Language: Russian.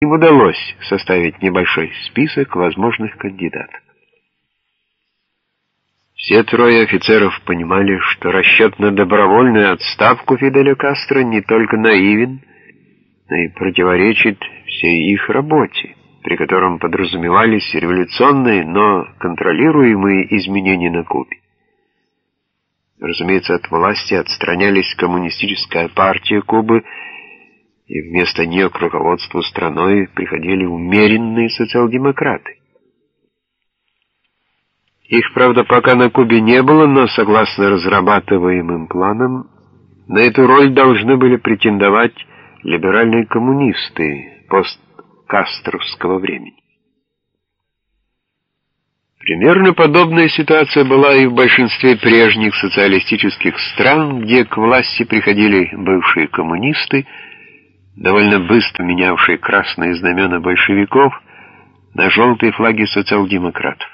Им удалось составить небольшой список возможных кандидатов. Все трое офицеров понимали, что расчет на добровольную отставку Фиделя Кастро не только наивен, но и противоречит всей их работе, при котором подразумевались революционные, но контролируемые изменения на Кубе. Разумеется, от власти отстранялись коммунистическая партия Кубы, и вместо нее к руководству страной приходили умеренные социал-демократы. Их, правда, пока на Кубе не было, но, согласно разрабатываемым планам, на эту роль должны были претендовать либеральные коммунисты посткастровского времени. Примерно подобная ситуация была и в большинстве прежних социалистических стран, где к власти приходили бывшие коммунисты, довольно быстро менявшие красные знамена большевиков на желтые флаги социал-демократов.